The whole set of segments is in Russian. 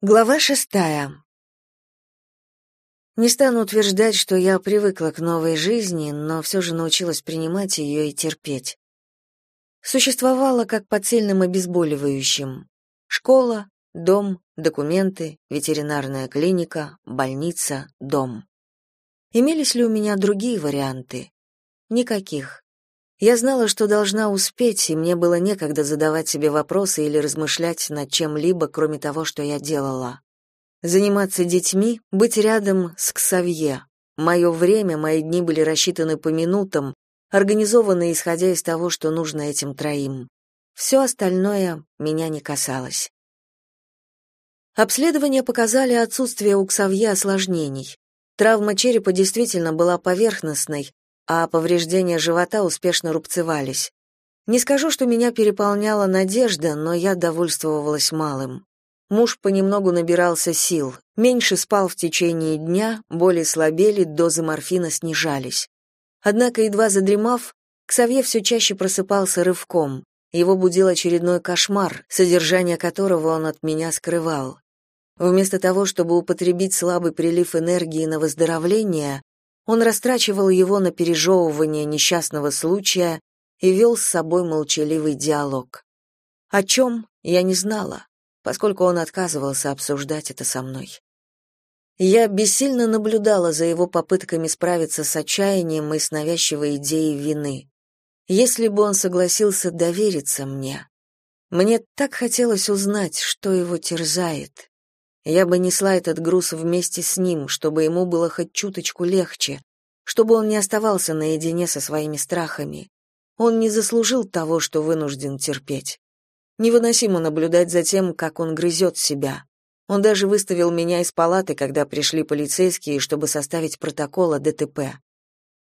Глава шестая. Не стану утверждать, что я привыкла к новой жизни, но все же научилась принимать ее и терпеть. Существовала как под сильным обезболивающим. Школа, дом, документы, ветеринарная клиника, больница, дом. Имелись ли у меня другие варианты? Никаких. Я знала, что должна успеть, и мне было некогда задавать себе вопросы или размышлять над чем-либо, кроме того, что я делала. Заниматься детьми, быть рядом с Ксавье. Мое время, мои дни были рассчитаны по минутам, организованы исходя из того, что нужно этим троим. Все остальное меня не касалось. Обследования показали отсутствие у Ксавье осложнений. Травма черепа действительно была поверхностной, а повреждения живота успешно рубцевались. Не скажу, что меня переполняла надежда, но я довольствовалась малым. Муж понемногу набирался сил, меньше спал в течение дня, боли слабели, дозы морфина снижались. Однако, едва задремав, Ксавье все чаще просыпался рывком. Его будил очередной кошмар, содержание которого он от меня скрывал. Вместо того, чтобы употребить слабый прилив энергии на выздоровление, он растрачивал его на пережевывание несчастного случая и вел с собой молчаливый диалог. О чем, я не знала, поскольку он отказывался обсуждать это со мной. Я бессильно наблюдала за его попытками справиться с отчаянием и с навязчивой идеей вины. Если бы он согласился довериться мне, мне так хотелось узнать, что его терзает. Я бы несла этот груз вместе с ним, чтобы ему было хоть чуточку легче, чтобы он не оставался наедине со своими страхами. Он не заслужил того, что вынужден терпеть. Невыносимо наблюдать за тем, как он грызет себя. Он даже выставил меня из палаты, когда пришли полицейские, чтобы составить протокол о ДТП.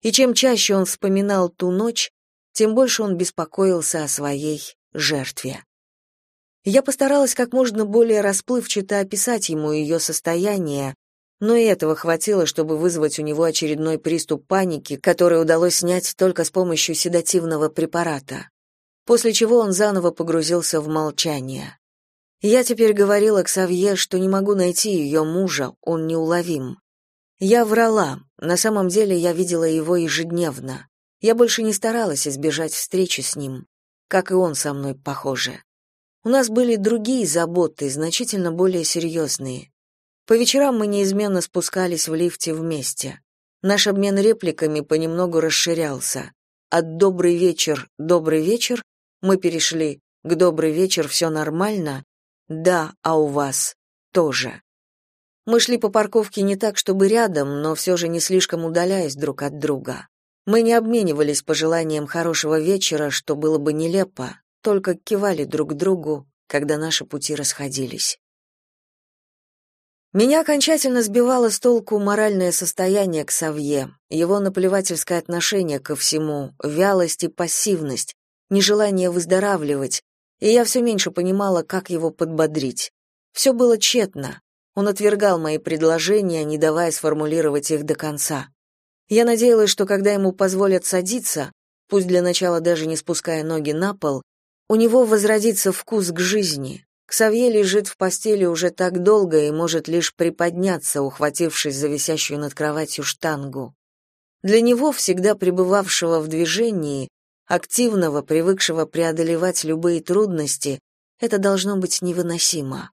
И чем чаще он вспоминал ту ночь, тем больше он беспокоился о своей жертве. Я постаралась как можно более расплывчато описать ему ее состояние, но и этого хватило, чтобы вызвать у него очередной приступ паники, который удалось снять только с помощью седативного препарата. После чего он заново погрузился в молчание. Я теперь говорила к Савье, что не могу найти ее мужа, он неуловим. Я врала, на самом деле я видела его ежедневно. Я больше не старалась избежать встречи с ним, как и он со мной, похоже. У нас были другие заботы, значительно более серьезные. По вечерам мы неизменно спускались в лифте вместе. Наш обмен репликами понемногу расширялся. От «добрый вечер, добрый вечер» мы перешли к «добрый вечер, все нормально», «да, а у вас тоже». Мы шли по парковке не так, чтобы рядом, но все же не слишком удаляясь друг от друга. Мы не обменивались пожеланием хорошего вечера, что было бы нелепо, только кивали друг другу, когда наши пути расходились. Меня окончательно сбивало с толку моральное состояние к Савье, его наплевательское отношение ко всему, вялость и пассивность, нежелание выздоравливать, и я все меньше понимала, как его подбодрить. Все было тщетно. Он отвергал мои предложения, не давая сформулировать их до конца. Я надеялась, что когда ему позволят садиться, пусть для начала даже не спуская ноги на пол, у него возродится вкус к жизни. Ксавье лежит в постели уже так долго и может лишь приподняться, ухватившись за висящую над кроватью штангу. Для него, всегда пребывавшего в движении, активного, привыкшего преодолевать любые трудности, это должно быть невыносимо.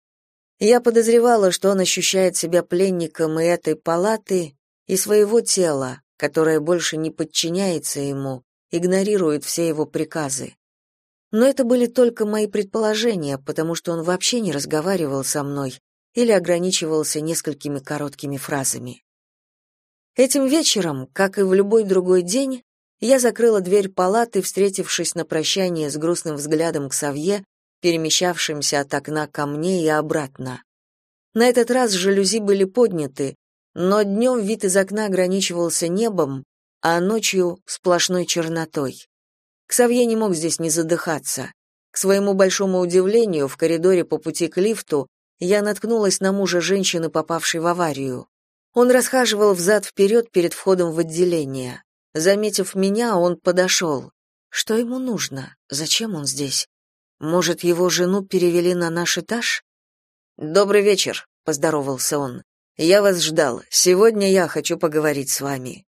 Я подозревала, что он ощущает себя пленником и этой палаты, и своего тела, которое больше не подчиняется ему, игнорирует все его приказы. Но это были только мои предположения, потому что он вообще не разговаривал со мной или ограничивался несколькими короткими фразами. Этим вечером, как и в любой другой день, я закрыла дверь палаты, встретившись на прощание с грустным взглядом к Савье, перемещавшимся от окна ко мне и обратно. На этот раз жалюзи были подняты, но днем вид из окна ограничивался небом, а ночью — сплошной чернотой. Ксавье не мог здесь не задыхаться. К своему большому удивлению, в коридоре по пути к лифту я наткнулась на мужа женщины, попавшей в аварию. Он расхаживал взад-вперед перед входом в отделение. Заметив меня, он подошел. Что ему нужно? Зачем он здесь? Может, его жену перевели на наш этаж? Добрый вечер, поздоровался он. Я вас ждал. Сегодня я хочу поговорить с вами.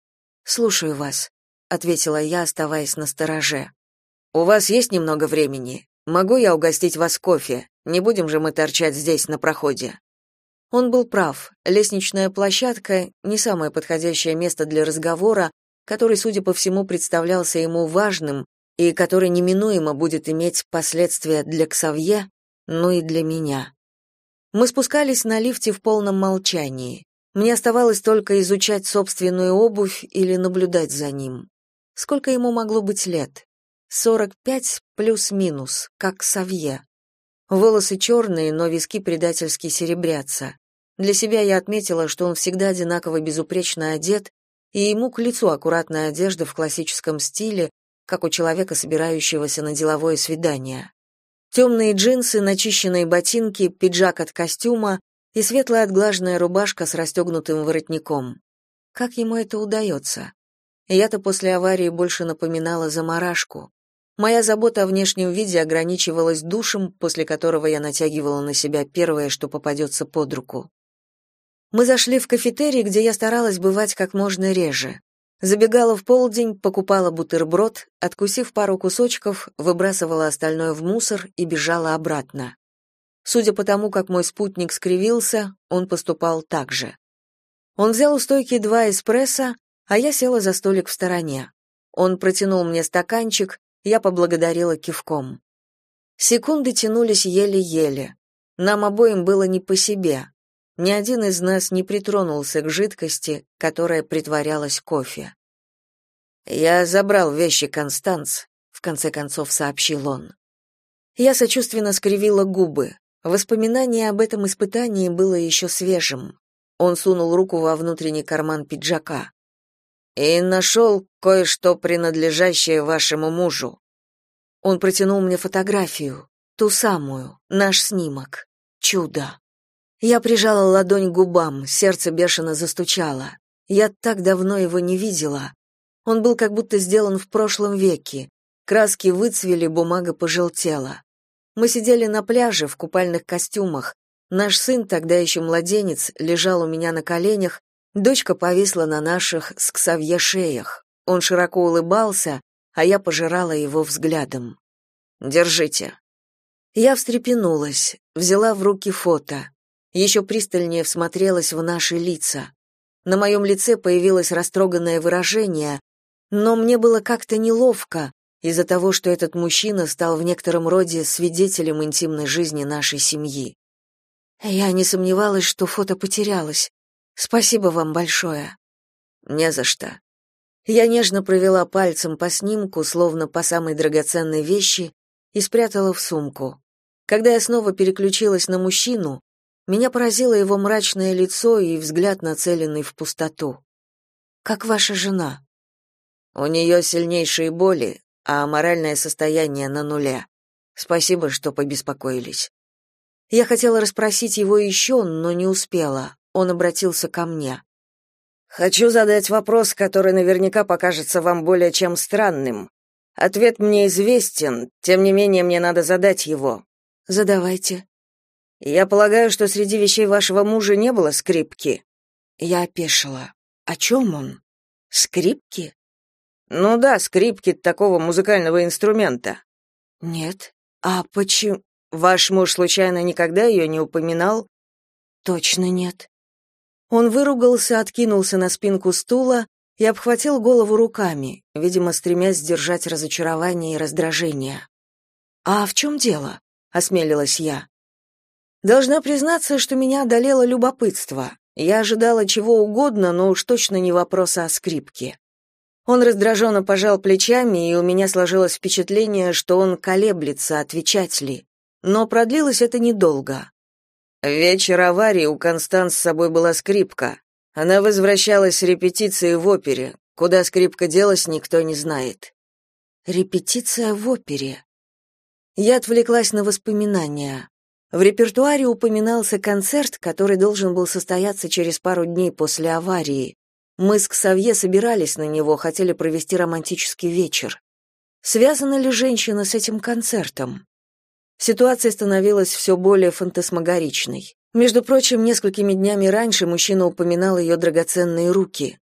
Слушаю вас, ответила я, оставаясь на стороже. У вас есть немного времени? Могу я угостить вас кофе? Не будем же мы торчать здесь на проходе. Он был прав. Лестничная площадка не самое подходящее место для разговора, который, судя по всему, представлялся ему важным и который неминуемо будет иметь последствия для Ксавье, но и для меня. Мы спускались на лифте в полном молчании. Мне оставалось только изучать собственную обувь или наблюдать за ним. Сколько ему могло быть лет? Сорок пять плюс-минус, как Савье. Волосы черные, но виски предательски серебрятся. Для себя я отметила, что он всегда одинаково безупречно одет, и ему к лицу аккуратная одежда в классическом стиле, как у человека, собирающегося на деловое свидание. Темные джинсы, начищенные ботинки, пиджак от костюма и светлая отглаженная рубашка с расстегнутым воротником. Как ему это удается? Я-то после аварии больше напоминала заморашку. Моя забота о внешнем виде ограничивалась душем, после которого я натягивала на себя первое, что попадется под руку. Мы зашли в кафетерий, где я старалась бывать как можно реже. Забегала в полдень, покупала бутерброд, откусив пару кусочков, выбрасывала остальное в мусор и бежала обратно. Судя по тому, как мой спутник скривился, он поступал так же. Он взял у стойки два эспрессо, а я села за столик в стороне. Он протянул мне стаканчик, я поблагодарила кивком. Секунды тянулись еле-еле. Нам обоим было не по себе. Ни один из нас не притронулся к жидкости, которая притворялась кофе. «Я забрал вещи Констанц», — в конце концов сообщил он. Я сочувственно скривила губы. Воспоминание об этом испытании было еще свежим. Он сунул руку во внутренний карман пиджака и нашел кое-что принадлежащее вашему мужу. Он протянул мне фотографию, ту самую, наш снимок. Чудо. Я прижала ладонь к губам, сердце бешено застучало. Я так давно его не видела. Он был как будто сделан в прошлом веке. Краски выцвели, бумага пожелтела. Мы сидели на пляже в купальных костюмах. Наш сын, тогда еще младенец, лежал у меня на коленях, Дочка повисла на наших с Ксавье шеях. Он широко улыбался, а я пожирала его взглядом. «Держите». Я встрепенулась, взяла в руки фото. Еще пристальнее всмотрелась в наши лица. На моем лице появилось растроганное выражение, но мне было как-то неловко из-за того, что этот мужчина стал в некотором роде свидетелем интимной жизни нашей семьи. Я не сомневалась, что фото потерялось. Спасибо вам большое. Не за что. Я нежно провела пальцем по снимку, словно по самой драгоценной вещи, и спрятала в сумку. Когда я снова переключилась на мужчину, меня поразило его мрачное лицо и взгляд, нацеленный в пустоту. Как ваша жена? У нее сильнейшие боли, а моральное состояние на нуле. Спасибо, что побеспокоились. Я хотела расспросить его еще, но не успела он обратился ко мне. Хочу задать вопрос, который наверняка покажется вам более чем странным. Ответ мне известен, тем не менее мне надо задать его. Задавайте. Я полагаю, что среди вещей вашего мужа не было скрипки. Я опешила. О чем он? Скрипки? Ну да, скрипки такого музыкального инструмента. Нет. А почему ваш муж случайно никогда ее не упоминал? Точно нет. Он выругался, откинулся на спинку стула и обхватил голову руками, видимо, стремясь сдержать разочарование и раздражение. «А в чем дело?» — осмелилась я. Должна признаться, что меня одолело любопытство. Я ожидала чего угодно, но уж точно не вопроса о скрипке. Он раздраженно пожал плечами, и у меня сложилось впечатление, что он колеблется, отвечать ли. Но продлилось это недолго. Вечер аварии у Констанс с собой была скрипка. Она возвращалась с репетиции в опере. Куда скрипка делась, никто не знает. Репетиция в опере. Я отвлеклась на воспоминания. В репертуаре упоминался концерт, который должен был состояться через пару дней после аварии. Мы с Ксавье собирались на него, хотели провести романтический вечер. Связана ли женщина с этим концертом? Ситуация становилась все более фантасмагоричной. Между прочим, несколькими днями раньше мужчина упоминал ее драгоценные руки.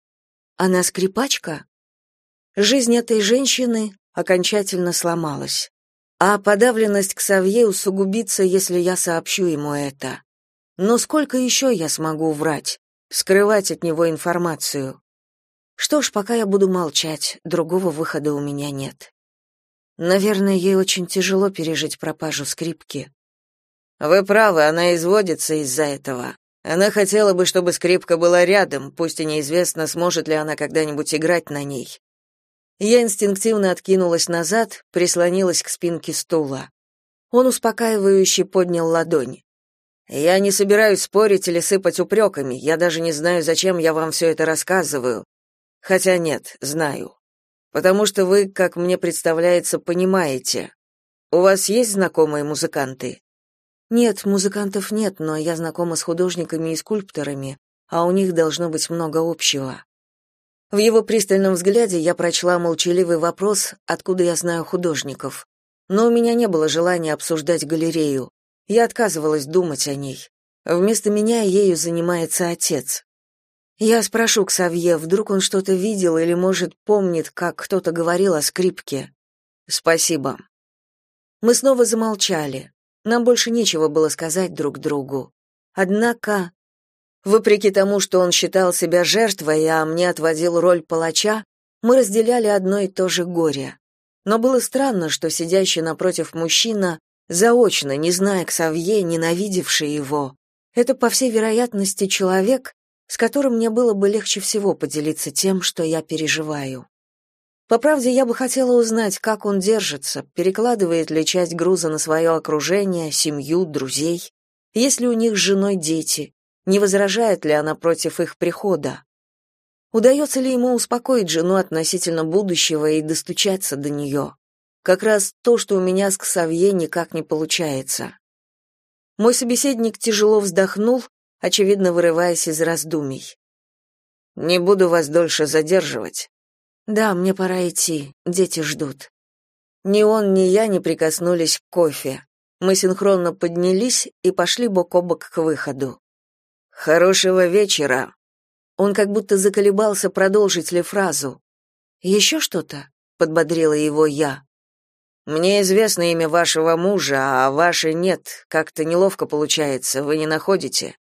Она скрипачка? Жизнь этой женщины окончательно сломалась. А подавленность к Савье усугубится, если я сообщу ему это. Но сколько еще я смогу врать, скрывать от него информацию? Что ж, пока я буду молчать, другого выхода у меня нет. Наверное, ей очень тяжело пережить пропажу скрипки. Вы правы, она изводится из-за этого. Она хотела бы, чтобы скрипка была рядом, пусть и неизвестно, сможет ли она когда-нибудь играть на ней. Я инстинктивно откинулась назад, прислонилась к спинке стула. Он успокаивающе поднял ладонь. Я не собираюсь спорить или сыпать упреками, я даже не знаю, зачем я вам все это рассказываю. Хотя нет, знаю. Потому что вы, как мне представляется, понимаете. У вас есть знакомые музыканты? Нет, музыкантов нет, но я знакома с художниками и скульпторами, а у них должно быть много общего. В его пристальном взгляде я прочла молчаливый вопрос, откуда я знаю художников. Но у меня не было желания обсуждать галерею. Я отказывалась думать о ней. Вместо меня ею занимается отец. Я спрошу Ксавье, вдруг он что-то видел или, может, помнит, как кто-то говорил о скрипке. Спасибо. Мы снова замолчали. Нам больше нечего было сказать друг другу. Однако Вопреки тому, что он считал себя жертвой, а мне отводил роль палача, мы разделяли одно и то же горе. Но было странно, что сидящий напротив мужчина, заочно, не зная Ксавье, ненавидевший его, это, по всей вероятности, человек, с которым мне было бы легче всего поделиться тем, что я переживаю. По правде, я бы хотела узнать, как он держится, перекладывает ли часть груза на свое окружение, семью, друзей, есть ли у них с женой дети, не возражает ли она против их прихода. Удается ли ему успокоить жену относительно будущего и достучаться до нее? Как раз то, что у меня с Ксавье никак не получается. Мой собеседник тяжело вздохнул, очевидно, вырываясь из раздумий. «Не буду вас дольше задерживать». «Да, мне пора идти, дети ждут». Ни он, ни я не прикоснулись к кофе. Мы синхронно поднялись и пошли бок о бок к выходу. Хорошего вечера. Он как будто заколебался продолжить ли фразу. «Еще что-то?» — подбодрила его я. Мне известно имя вашего мужа, а ваше нет. Как-то неловко получается, вы не находите?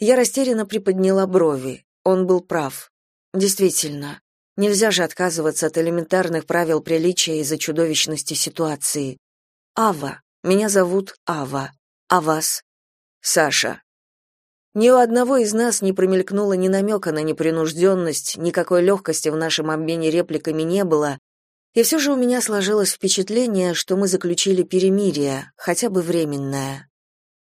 Я растерянно приподняла брови. Он был прав. Действительно, нельзя же отказываться от элементарных правил приличия из-за чудовищности ситуации. Ава. Меня зовут Ава. А вас? Саша. Ни у одного из нас не промелькнуло ни намека на непринужденность, никакой легкости в нашем обмене репликами не было, и все же у меня сложилось впечатление, что мы заключили перемирие, хотя бы временное.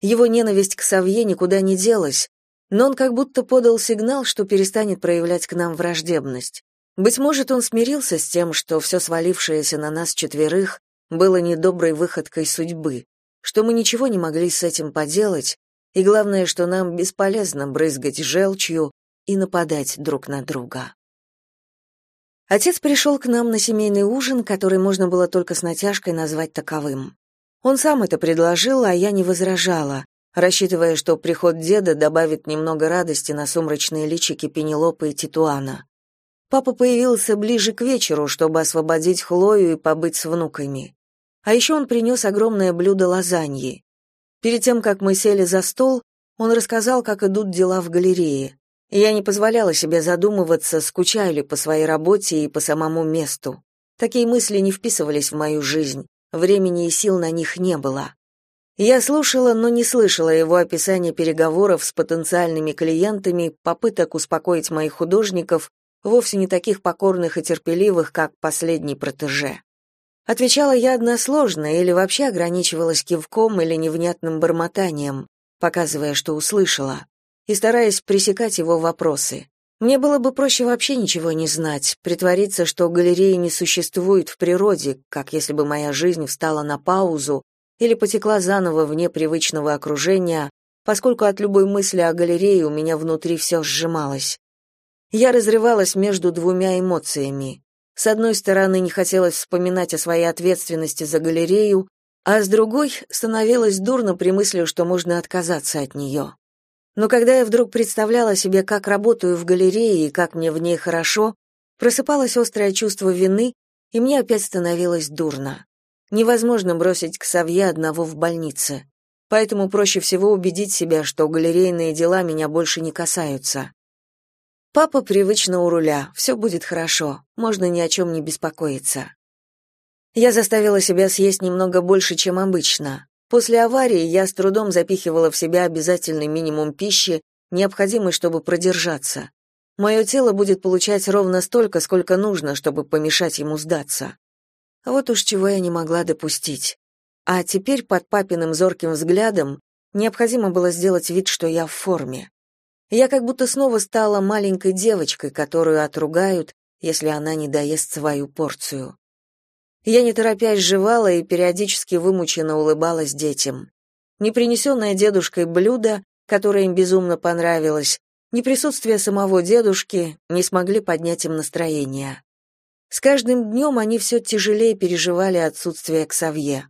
Его ненависть к Савье никуда не делась, но он как будто подал сигнал, что перестанет проявлять к нам враждебность. Быть может, он смирился с тем, что все свалившееся на нас четверых было недоброй выходкой судьбы, что мы ничего не могли с этим поделать, и главное, что нам бесполезно брызгать желчью и нападать друг на друга. Отец пришел к нам на семейный ужин, который можно было только с натяжкой назвать таковым. Он сам это предложил, а я не возражала, рассчитывая, что приход деда добавит немного радости на сумрачные личики Пенелопы и Титуана. Папа появился ближе к вечеру, чтобы освободить Хлою и побыть с внуками. А еще он принес огромное блюдо лазаньи. Перед тем, как мы сели за стол, он рассказал, как идут дела в галерее. Я не позволяла себе задумываться, скучаю ли по своей работе и по самому месту. Такие мысли не вписывались в мою жизнь, времени и сил на них не было. Я слушала, но не слышала его описания переговоров с потенциальными клиентами, попыток успокоить моих художников, вовсе не таких покорных и терпеливых, как последний протеже. Отвечала я односложно или вообще ограничивалась кивком или невнятным бормотанием, показывая, что услышала, и стараясь пресекать его вопросы. Мне было бы проще вообще ничего не знать, притвориться, что галереи не существует в природе, как если бы моя жизнь встала на паузу или потекла заново вне привычного окружения, поскольку от любой мысли о галерее у меня внутри все сжималось. Я разрывалась между двумя эмоциями с одной стороны, не хотелось вспоминать о своей ответственности за галерею, а с другой становилось дурно при мысли, что можно отказаться от нее. Но когда я вдруг представляла себе, как работаю в галерее и как мне в ней хорошо, просыпалось острое чувство вины, и мне опять становилось дурно. Невозможно бросить к Савье одного в больнице. Поэтому проще всего убедить себя, что галерейные дела меня больше не касаются. Папа привычно у руля, все будет хорошо, можно ни о чем не беспокоиться. Я заставила себя съесть немного больше, чем обычно. После аварии я с трудом запихивала в себя обязательный минимум пищи, необходимый, чтобы продержаться. Мое тело будет получать ровно столько, сколько нужно, чтобы помешать ему сдаться. Вот уж чего я не могла допустить. А теперь под папиным зорким взглядом необходимо было сделать вид, что я в форме. Я как будто снова стала маленькой девочкой, которую отругают, если она не доест свою порцию. Я не торопясь жевала и периодически вымученно улыбалась детям. Не принесенное дедушкой блюдо, которое им безумно понравилось, ни присутствие самого дедушки не смогли поднять им настроение. С каждым днем они все тяжелее переживали отсутствие Ксавье.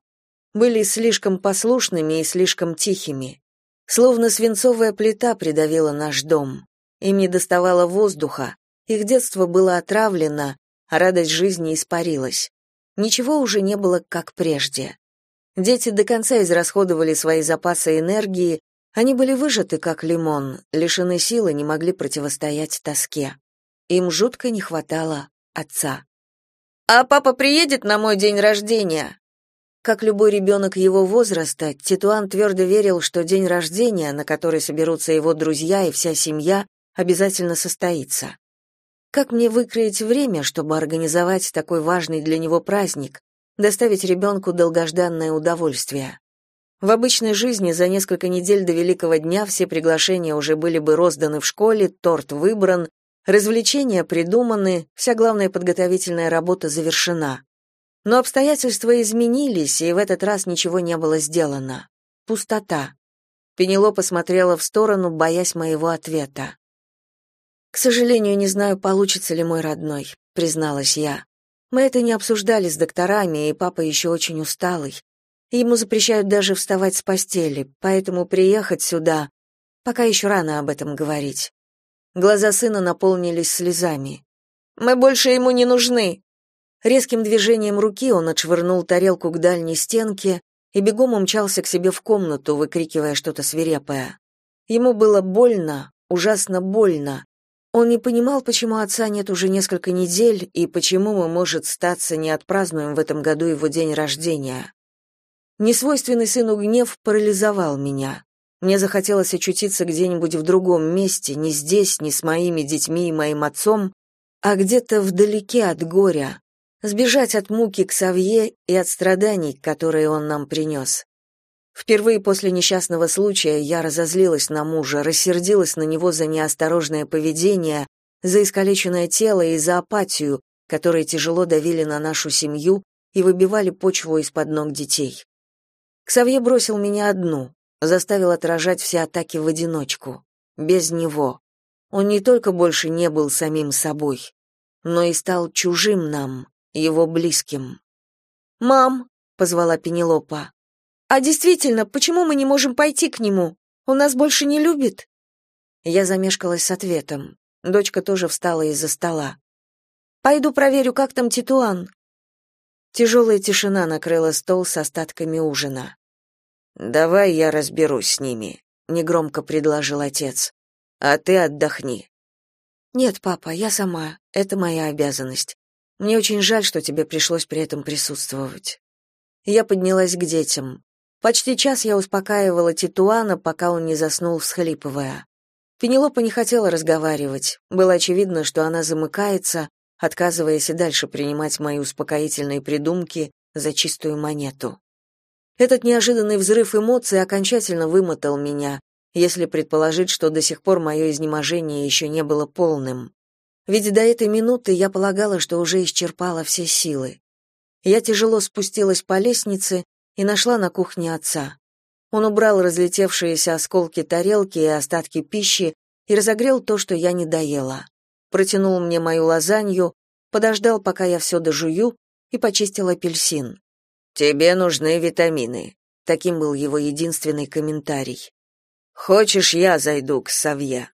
Были слишком послушными и слишком тихими. Словно свинцовая плита придавила наш дом. Им не доставало воздуха, их детство было отравлено, а радость жизни испарилась. Ничего уже не было, как прежде. Дети до конца израсходовали свои запасы энергии, они были выжаты, как лимон, лишены силы, не могли противостоять тоске. Им жутко не хватало отца. А папа приедет на мой день рождения. Как любой ребенок его возраста, Титуан твердо верил, что день рождения, на который соберутся его друзья и вся семья, обязательно состоится. Как мне выкроить время, чтобы организовать такой важный для него праздник, доставить ребенку долгожданное удовольствие? В обычной жизни за несколько недель до великого дня все приглашения уже были бы розданы в школе, торт выбран, Развлечения придуманы, вся главная подготовительная работа завершена. Но обстоятельства изменились, и в этот раз ничего не было сделано. Пустота. Пенело посмотрела в сторону, боясь моего ответа. «К сожалению, не знаю, получится ли мой родной», — призналась я. «Мы это не обсуждали с докторами, и папа еще очень усталый. Ему запрещают даже вставать с постели, поэтому приехать сюда... Пока еще рано об этом говорить. Глаза сына наполнились слезами. «Мы больше ему не нужны!» Резким движением руки он отшвырнул тарелку к дальней стенке и бегом умчался к себе в комнату, выкрикивая что-то свирепое. Ему было больно, ужасно больно. Он не понимал, почему отца нет уже несколько недель и почему мы, может, статься не отпразднуем в этом году его день рождения. Несвойственный сыну гнев парализовал меня. Мне захотелось очутиться где-нибудь в другом месте, не здесь, не с моими детьми и моим отцом, а где-то вдалеке от горя, сбежать от муки к Савье и от страданий, которые он нам принес. Впервые после несчастного случая я разозлилась на мужа, рассердилась на него за неосторожное поведение, за искалеченное тело и за апатию, которые тяжело давили на нашу семью и выбивали почву из-под ног детей. Ксавье бросил меня одну, заставил отражать все атаки в одиночку, без него. Он не только больше не был самим собой, но и стал чужим нам, его близким. «Мам!» — позвала Пенелопа. «А действительно, почему мы не можем пойти к нему? Он нас больше не любит?» Я замешкалась с ответом. Дочка тоже встала из-за стола. «Пойду проверю, как там Титуан». Тяжелая тишина накрыла стол с остатками ужина. Давай я разберусь с ними, негромко предложил отец. А ты отдохни. Нет, папа, я сама. Это моя обязанность. Мне очень жаль, что тебе пришлось при этом присутствовать. Я поднялась к детям. Почти час я успокаивала Титуана, пока он не заснул, всхлипывая. Пенелопа не хотела разговаривать. Было очевидно, что она замыкается, отказываясь и дальше принимать мои успокоительные придумки за чистую монету. Этот неожиданный взрыв эмоций окончательно вымотал меня, если предположить, что до сих пор мое изнеможение еще не было полным. Ведь до этой минуты я полагала, что уже исчерпала все силы. Я тяжело спустилась по лестнице и нашла на кухне отца. Он убрал разлетевшиеся осколки тарелки и остатки пищи и разогрел то, что я не доела. Протянул мне мою лазанью, подождал, пока я все дожую, и почистил апельсин. Тебе нужны витамины. Таким был его единственный комментарий. Хочешь, я зайду к Савье?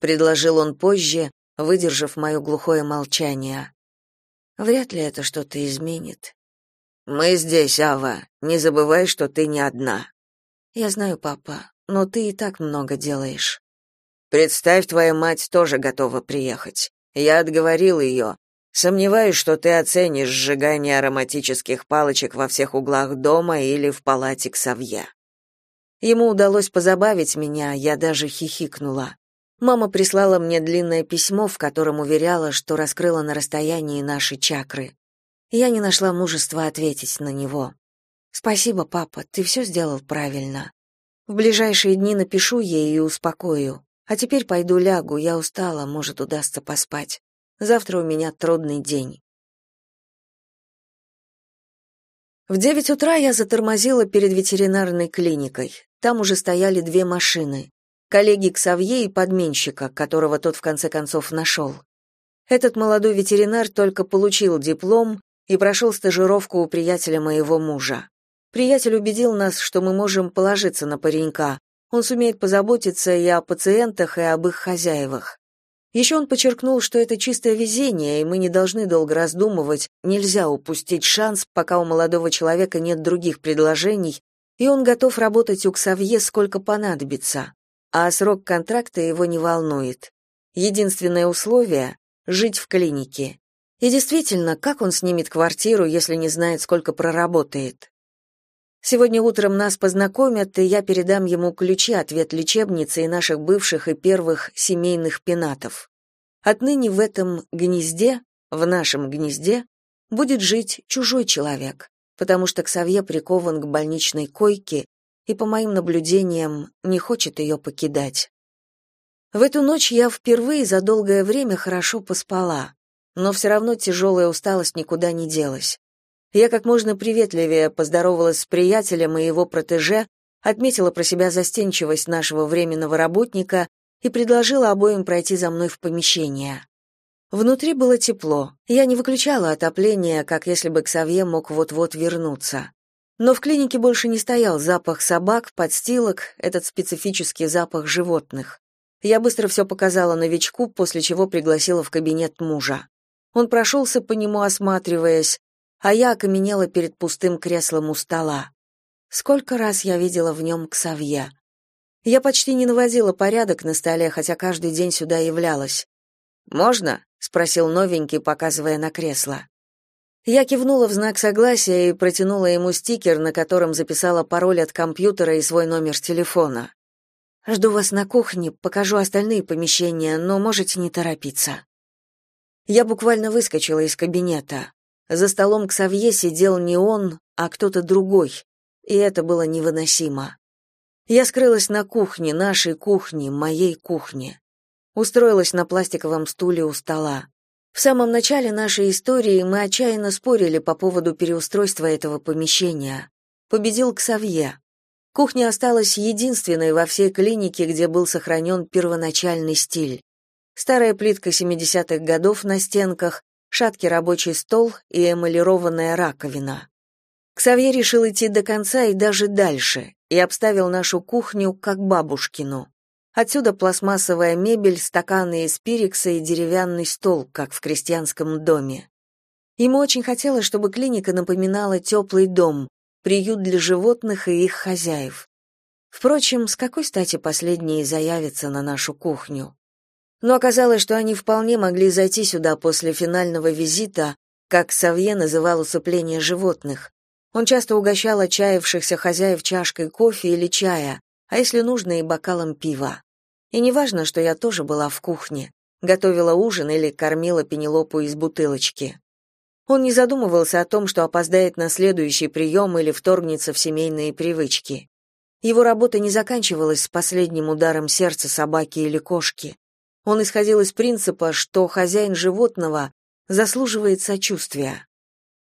предложил он позже, выдержав мое глухое молчание. Вряд ли это что-то изменит. Мы здесь, Ава. Не забывай, что ты не одна. Я знаю, папа, но ты и так много делаешь. Представь, твоя мать тоже готова приехать. Я отговорил ее. Сомневаюсь, что ты оценишь сжигание ароматических палочек во всех углах дома или в палате к Савье. Ему удалось позабавить меня, я даже хихикнула. Мама прислала мне длинное письмо, в котором уверяла, что раскрыла на расстоянии наши чакры. Я не нашла мужества ответить на него. Спасибо, папа, ты все сделал правильно. В ближайшие дни напишу ей и успокою. А теперь пойду лягу, я устала, может, удастся поспать. Завтра у меня трудный день. В девять утра я затормозила перед ветеринарной клиникой. Там уже стояли две машины. Коллеги Ксавье и подменщика, которого тот в конце концов нашел. Этот молодой ветеринар только получил диплом и прошел стажировку у приятеля моего мужа. Приятель убедил нас, что мы можем положиться на паренька. Он сумеет позаботиться и о пациентах, и об их хозяевах. Еще он подчеркнул, что это чистое везение, и мы не должны долго раздумывать, нельзя упустить шанс, пока у молодого человека нет других предложений, и он готов работать у Ксавье сколько понадобится. А срок контракта его не волнует. Единственное условие — жить в клинике. И действительно, как он снимет квартиру, если не знает, сколько проработает? Сегодня утром нас познакомят, и я передам ему ключи от ветлечебницы и наших бывших и первых семейных пенатов. Отныне в этом гнезде, в нашем гнезде, будет жить чужой человек, потому что Ксавье прикован к больничной койке и, по моим наблюдениям, не хочет ее покидать. В эту ночь я впервые за долгое время хорошо поспала но все равно тяжелая усталость никуда не делась. Я как можно приветливее поздоровалась с приятелем и его протеже, отметила про себя застенчивость нашего временного работника и предложила обоим пройти за мной в помещение. Внутри было тепло. Я не выключала отопление, как если бы Ксавье мог вот-вот вернуться. Но в клинике больше не стоял запах собак, подстилок, этот специфический запах животных. Я быстро все показала новичку, после чего пригласила в кабинет мужа. Он прошелся по нему, осматриваясь, а я окаменела перед пустым креслом у стола. Сколько раз я видела в нем Ксавье. Я почти не наводила порядок на столе, хотя каждый день сюда являлась. «Можно?» — спросил новенький, показывая на кресло. Я кивнула в знак согласия и протянула ему стикер, на котором записала пароль от компьютера и свой номер телефона. «Жду вас на кухне, покажу остальные помещения, но можете не торопиться». Я буквально выскочила из кабинета. За столом к Савье сидел не он, а кто-то другой, и это было невыносимо. Я скрылась на кухне, нашей кухне, моей кухне. Устроилась на пластиковом стуле у стола. В самом начале нашей истории мы отчаянно спорили по поводу переустройства этого помещения. Победил Ксавье. Кухня осталась единственной во всей клинике, где был сохранен первоначальный стиль старая плитка 70-х годов на стенках, шаткий рабочий стол и эмалированная раковина. Ксавье решил идти до конца и даже дальше, и обставил нашу кухню как бабушкину. Отсюда пластмассовая мебель, стаканы из пирекса и деревянный стол, как в крестьянском доме. Ему очень хотелось, чтобы клиника напоминала теплый дом, приют для животных и их хозяев. Впрочем, с какой стати последние заявятся на нашу кухню? Но оказалось, что они вполне могли зайти сюда после финального визита, как Савье называл усыпление животных. Он часто угощал отчаявшихся хозяев чашкой кофе или чая, а если нужно и бокалом пива. И неважно, что я тоже была в кухне, готовила ужин или кормила Пенелопу из бутылочки. Он не задумывался о том, что опоздает на следующий прием или вторгнется в семейные привычки. Его работа не заканчивалась с последним ударом сердца собаки или кошки. Он исходил из принципа, что хозяин животного заслуживает сочувствия.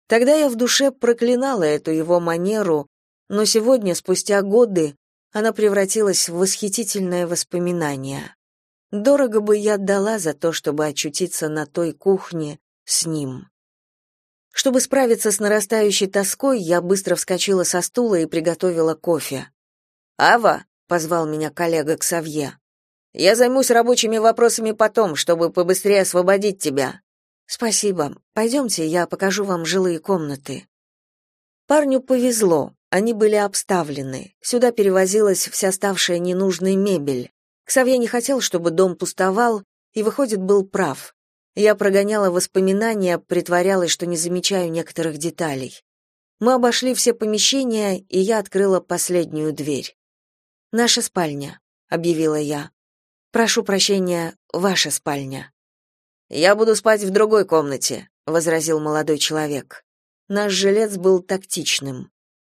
Тогда я в душе проклинала эту его манеру, но сегодня, спустя годы, она превратилась в восхитительное воспоминание. Дорого бы я отдала за то, чтобы очутиться на той кухне с ним. Чтобы справиться с нарастающей тоской, я быстро вскочила со стула и приготовила кофе. «Ава!» позвал меня коллега Ксавье. Я займусь рабочими вопросами потом, чтобы побыстрее освободить тебя. Спасибо. Пойдемте, я покажу вам жилые комнаты. Парню повезло. Они были обставлены. Сюда перевозилась вся ставшая ненужной мебель. Ксавье не хотел, чтобы дом пустовал, и выходит, был прав. Я прогоняла воспоминания, притворялась, что не замечаю некоторых деталей. Мы обошли все помещения, и я открыла последнюю дверь. «Наша спальня», — объявила я. «Прошу прощения, ваша спальня». «Я буду спать в другой комнате», — возразил молодой человек. Наш жилец был тактичным.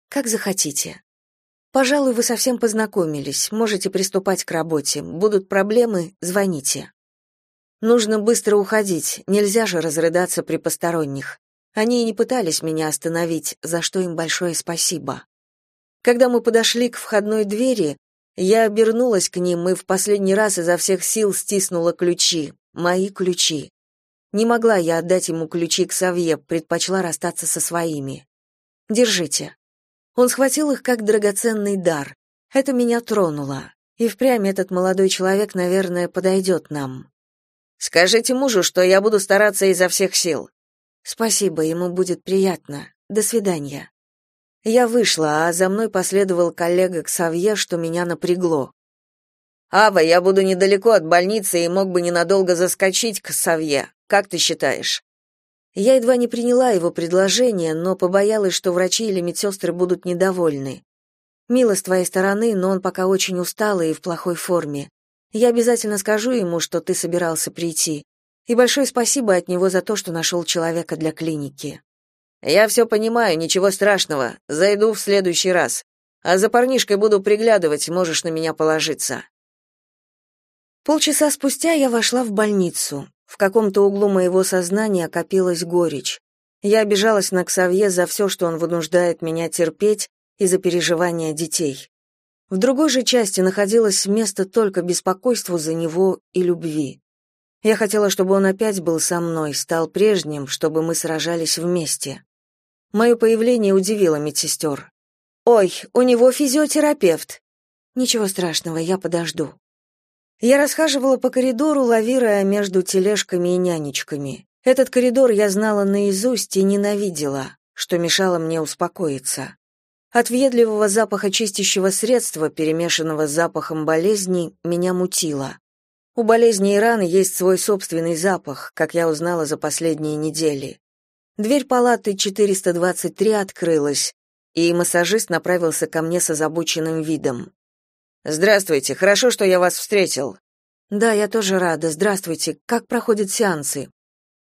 «Как захотите», Пожалуй, вы совсем познакомились. Можете приступать к работе. Будут проблемы звоните. Нужно быстро уходить, нельзя же разрыдаться при посторонних. Они и не пытались меня остановить, за что им большое спасибо. Когда мы подошли к входной двери, я обернулась к ним и в последний раз изо всех сил стиснула ключи, мои ключи. Не могла я отдать ему ключи к Савье, предпочла расстаться со своими. Держите. Он схватил их как драгоценный дар. Это меня тронуло. И впрямь этот молодой человек, наверное, подойдет нам. Скажите мужу, что я буду стараться изо всех сил. Спасибо, ему будет приятно. До свидания. Я вышла, а за мной последовал коллега Ксавье, что меня напрягло. Ава, я буду недалеко от больницы и мог бы ненадолго заскочить к Савье. Как ты считаешь? Я едва не приняла его предложение, но побоялась, что врачи или медсестры будут недовольны. Мило с твоей стороны, но он пока очень усталый и в плохой форме. Я обязательно скажу ему, что ты собирался прийти. И большое спасибо от него за то, что нашел человека для клиники. Я все понимаю, ничего страшного. Зайду в следующий раз. А за парнишкой буду приглядывать, можешь на меня положиться. Полчаса спустя я вошла в больницу. В каком-то углу моего сознания копилась горечь. Я обижалась на Ксавье за все, что он вынуждает меня терпеть, и за переживания детей. В другой же части находилось место только беспокойству за него и любви. Я хотела, чтобы он опять был со мной, стал прежним, чтобы мы сражались вместе. Мое появление удивило медсестер. «Ой, у него физиотерапевт!» «Ничего страшного, я подожду». Я расхаживала по коридору, лавируя между тележками и нянечками. Этот коридор я знала наизусть и ненавидела, что мешало мне успокоиться. От въедливого запаха чистящего средства, перемешанного с запахом болезни, меня мутило. У болезни и ран есть свой собственный запах, как я узнала за последние недели. Дверь палаты 423 открылась, и массажист направился ко мне с озабоченным видом. «Здравствуйте, хорошо, что я вас встретил». «Да, я тоже рада. Здравствуйте. Как проходят сеансы?»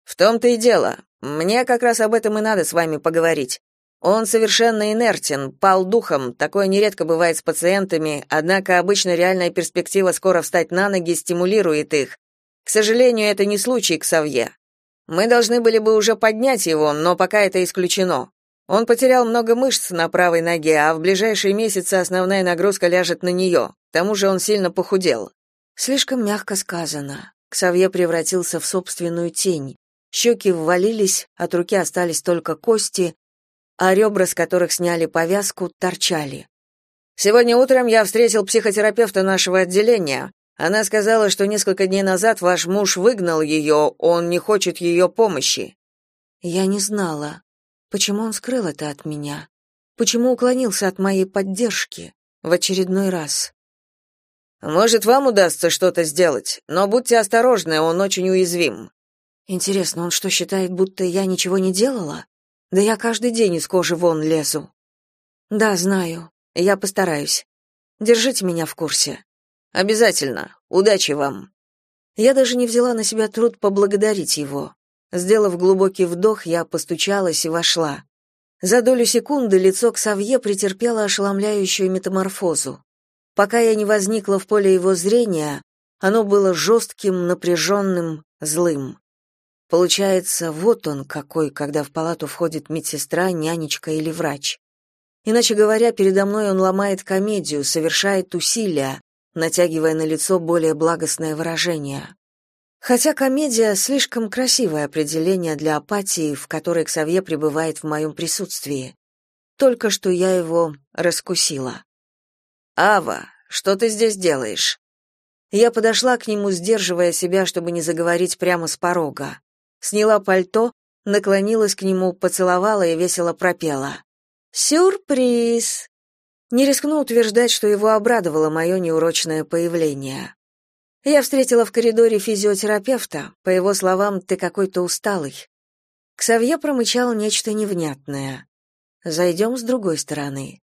«В том-то и дело. Мне как раз об этом и надо с вами поговорить. Он совершенно инертен, пал духом, такое нередко бывает с пациентами, однако обычно реальная перспектива скоро встать на ноги стимулирует их. К сожалению, это не случай к Савье. Мы должны были бы уже поднять его, но пока это исключено. Он потерял много мышц на правой ноге, а в ближайшие месяцы основная нагрузка ляжет на нее. К тому же он сильно похудел. Слишком мягко сказано. Ксавье превратился в собственную тень. Щеки ввалились, от руки остались только кости, а ребра, с которых сняли повязку, торчали. Сегодня утром я встретил психотерапевта нашего отделения. Она сказала, что несколько дней назад ваш муж выгнал ее, он не хочет ее помощи. Я не знала. Почему он скрыл это от меня? Почему уклонился от моей поддержки в очередной раз? Может, вам удастся что-то сделать, но будьте осторожны, он очень уязвим. Интересно, он что считает, будто я ничего не делала? Да я каждый день из кожи вон лезу. Да, знаю. Я постараюсь. Держите меня в курсе. Обязательно. Удачи вам. Я даже не взяла на себя труд поблагодарить его. Сделав глубокий вдох, я постучалась и вошла. За долю секунды лицо Ксавье претерпело ошеломляющую метаморфозу. Пока я не возникла в поле его зрения, оно было жестким, напряженным, злым. Получается, вот он какой, когда в палату входит медсестра, нянечка или врач. Иначе говоря, передо мной он ломает комедию, совершает усилия, натягивая на лицо более благостное выражение. Хотя комедия — слишком красивое определение для апатии, в которой Ксавье пребывает в моем присутствии. Только что я его раскусила. «Ава, Что ты здесь делаешь?» Я подошла к нему, сдерживая себя, чтобы не заговорить прямо с порога. Сняла пальто, наклонилась к нему, поцеловала и весело пропела. «Сюрприз!» Не рискну утверждать, что его обрадовало мое неурочное появление. Я встретила в коридоре физиотерапевта. По его словам, ты какой-то усталый. Ксавье промычал нечто невнятное. Зайдем с другой стороны.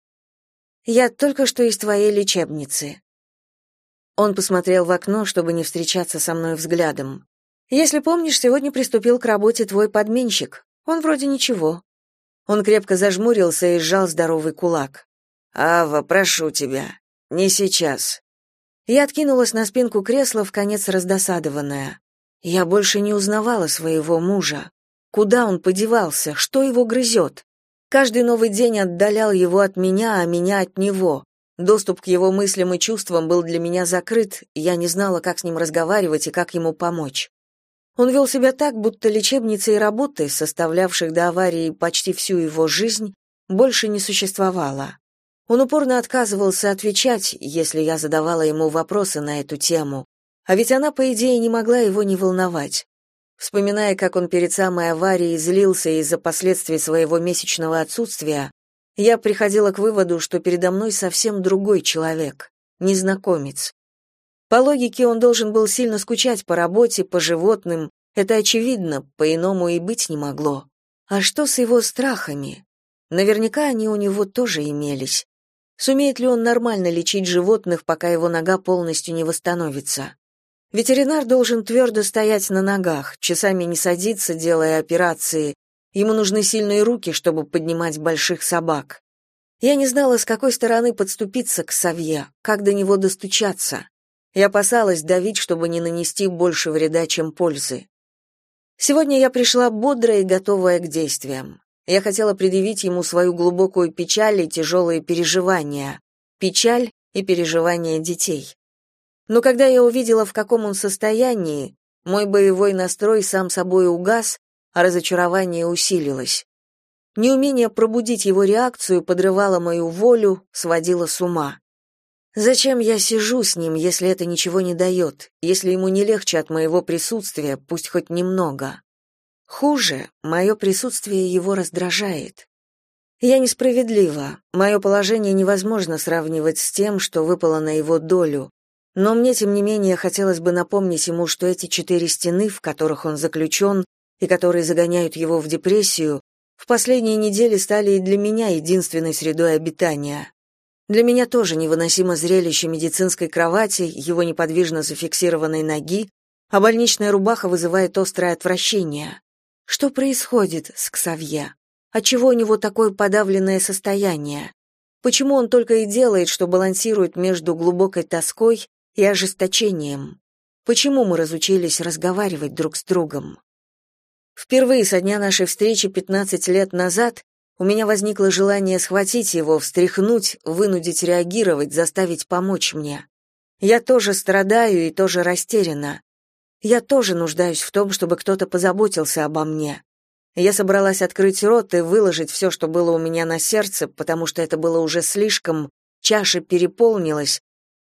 Я только что из твоей лечебницы. Он посмотрел в окно, чтобы не встречаться со мной взглядом. Если помнишь, сегодня приступил к работе твой подменщик. Он вроде ничего. Он крепко зажмурился и сжал здоровый кулак. Ава, прошу тебя, не сейчас. Я откинулась на спинку кресла, в конец раздосадованная. Я больше не узнавала своего мужа. Куда он подевался? Что его грызет? Каждый новый день отдалял его от меня, а меня от него. Доступ к его мыслям и чувствам был для меня закрыт, я не знала, как с ним разговаривать и как ему помочь. Он вел себя так, будто лечебница и работы, составлявших до аварии почти всю его жизнь, больше не существовало. Он упорно отказывался отвечать, если я задавала ему вопросы на эту тему, а ведь она, по идее, не могла его не волновать. Вспоминая, как он перед самой аварией злился из-за последствий своего месячного отсутствия, я приходила к выводу, что передо мной совсем другой человек, незнакомец. По логике, он должен был сильно скучать по работе, по животным, это очевидно, по-иному и быть не могло. А что с его страхами? Наверняка они у него тоже имелись. Сумеет ли он нормально лечить животных, пока его нога полностью не восстановится? Ветеринар должен твердо стоять на ногах, часами не садиться, делая операции. Ему нужны сильные руки, чтобы поднимать больших собак. Я не знала, с какой стороны подступиться к Савье, как до него достучаться. Я опасалась давить, чтобы не нанести больше вреда, чем пользы. Сегодня я пришла бодрая и готовая к действиям. Я хотела предъявить ему свою глубокую печаль и тяжелые переживания. Печаль и переживания детей. Но когда я увидела, в каком он состоянии, мой боевой настрой сам собой угас, а разочарование усилилось. Неумение пробудить его реакцию подрывало мою волю, сводило с ума. Зачем я сижу с ним, если это ничего не дает, если ему не легче от моего присутствия, пусть хоть немного? Хуже, мое присутствие его раздражает. Я несправедлива, мое положение невозможно сравнивать с тем, что выпало на его долю, но мне, тем не менее, хотелось бы напомнить ему, что эти четыре стены, в которых он заключен, и которые загоняют его в депрессию, в последние недели стали и для меня единственной средой обитания. Для меня тоже невыносимо зрелище медицинской кровати, его неподвижно зафиксированной ноги, а больничная рубаха вызывает острое отвращение. Что происходит с Ксавье? Отчего у него такое подавленное состояние? Почему он только и делает, что балансирует между глубокой тоской и ожесточением? Почему мы разучились разговаривать друг с другом? Впервые со дня нашей встречи 15 лет назад у меня возникло желание схватить его, встряхнуть, вынудить реагировать, заставить помочь мне. Я тоже страдаю и тоже растеряна. Я тоже нуждаюсь в том, чтобы кто-то позаботился обо мне. Я собралась открыть рот и выложить все, что было у меня на сердце, потому что это было уже слишком, чаша переполнилась,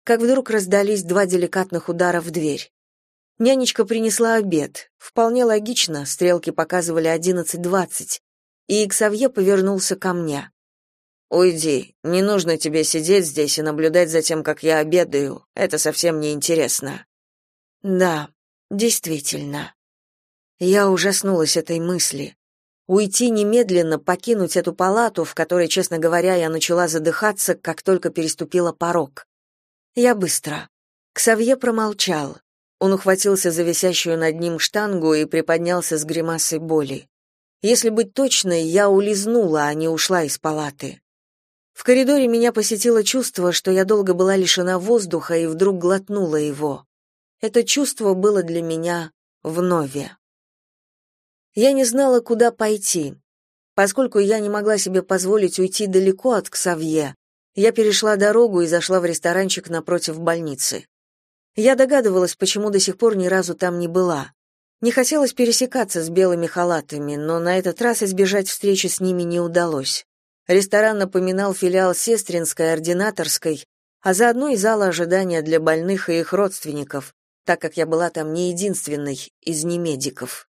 как вдруг раздались два деликатных удара в дверь. Нянечка принесла обед. Вполне логично, стрелки показывали одиннадцать двадцать, и Иксавье повернулся ко мне. «Уйди, не нужно тебе сидеть здесь и наблюдать за тем, как я обедаю, это совсем не интересно». «Да, Действительно. Я ужаснулась этой мысли. Уйти немедленно, покинуть эту палату, в которой, честно говоря, я начала задыхаться, как только переступила порог. Я быстро. Ксавье промолчал. Он ухватился за висящую над ним штангу и приподнялся с гримасой боли. Если быть точной, я улизнула, а не ушла из палаты. В коридоре меня посетило чувство, что я долго была лишена воздуха и вдруг глотнула его. Это чувство было для меня вновь. Я не знала, куда пойти. Поскольку я не могла себе позволить уйти далеко от Ксавье, я перешла дорогу и зашла в ресторанчик напротив больницы. Я догадывалась, почему до сих пор ни разу там не была. Не хотелось пересекаться с белыми халатами, но на этот раз избежать встречи с ними не удалось. Ресторан напоминал филиал сестринской, ординаторской, а заодно и зала ожидания для больных и их родственников, так как я была там не единственной из немедиков.